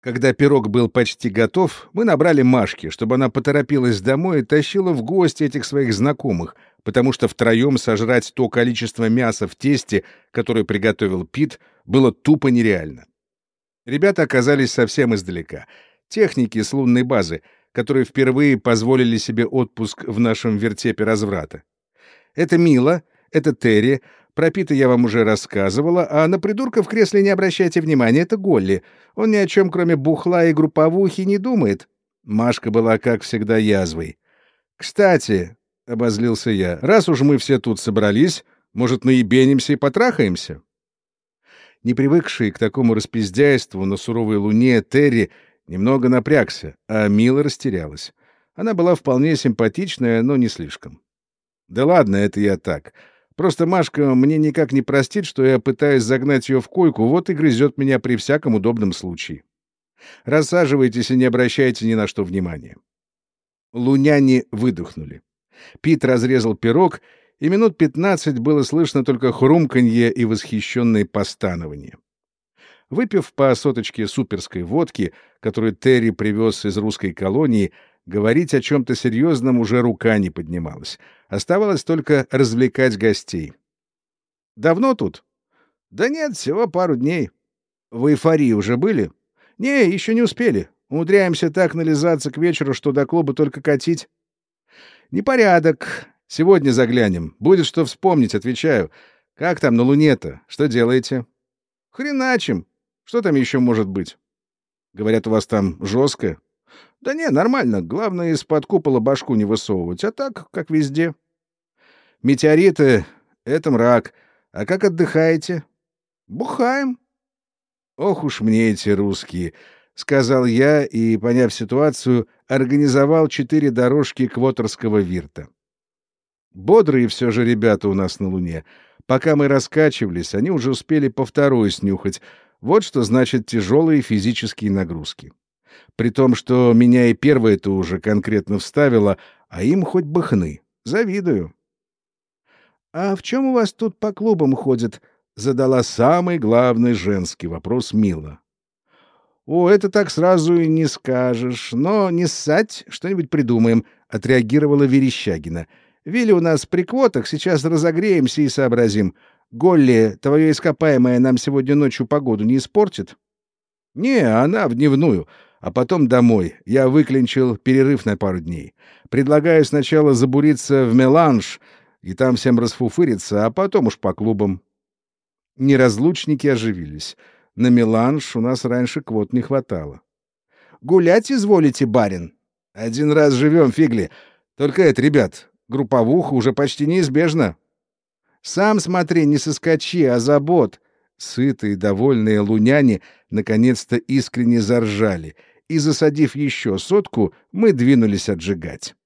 Когда пирог был почти готов, мы набрали Машки, чтобы она поторопилась домой и тащила в гости этих своих знакомых, потому что втроем сожрать то количество мяса в тесте, которое приготовил Пит, было тупо нереально. Ребята оказались совсем издалека. Техники с лунной базы, которые впервые позволили себе отпуск в нашем вертепе разврата. Это Мила, это Терри, про Пита я вам уже рассказывала, а на придурка в кресле не обращайте внимания, это Голли. Он ни о чем, кроме бухла и групповухи, не думает. Машка была, как всегда, язвой. «Кстати», — обозлился я, — «раз уж мы все тут собрались, может, наебенимся и потрахаемся?» Не привыкший к такому распиздяйству на суровой луне Терри немного напрягся, а Мила растерялась. Она была вполне симпатичная, но не слишком. «Да ладно, это я так. Просто Машка мне никак не простит, что я пытаюсь загнать ее в койку, вот и грызет меня при всяком удобном случае. Рассаживайтесь и не обращайте ни на что внимания. Луняне выдохнули. Пит разрезал пирог, и минут пятнадцать было слышно только хрумканье и восхищенные постанования. Выпив по соточке суперской водки, которую Терри привез из русской колонии, Говорить о чем-то серьезном уже рука не поднималась. Оставалось только развлекать гостей. «Давно тут?» «Да нет, всего пару дней». «В эйфории уже были?» «Не, еще не успели. Умудряемся так нализаться к вечеру, что до клуба только катить». «Непорядок. Сегодня заглянем. Будет что вспомнить, отвечаю. Как там на Луне-то? Что делаете?» «Хреначим. Что там еще может быть?» «Говорят, у вас там жестко?» Да не, нормально. Главное, из-под купола башку не высовывать. А так, как везде. Метеориты — это мрак. А как отдыхаете? Бухаем. Ох уж мне эти русские, — сказал я и, поняв ситуацию, организовал четыре дорожки квотерского вирта. Бодрые все же ребята у нас на Луне. Пока мы раскачивались, они уже успели по второй снюхать. Вот что значит тяжелые физические нагрузки. При том, что меня и первое-то уже конкретно вставило, а им хоть бы хны. Завидую. — А в чем у вас тут по клубам ходят? — задала самый главный женский вопрос Мила. — О, это так сразу и не скажешь. Но не ссать, что-нибудь придумаем, — отреагировала Верещагина. — Вилли у нас при квотах, сейчас разогреемся и сообразим. Голли, твое ископаемое нам сегодня ночью погоду не испортит? — Не, она в дневную а потом домой. Я выклинчил перерыв на пару дней. Предлагаю сначала забуриться в меланж и там всем расфуфыриться, а потом уж по клубам. Неразлучники оживились. На меланж у нас раньше квот не хватало. «Гулять изволите, барин?» «Один раз живем, фигли. Только это, ребят, групповуха уже почти неизбежна». «Сам смотри, не соскочи, а забот». Сытые, довольные луняне наконец-то искренне заржали — и, засадив еще сотку, мы двинулись отжигать.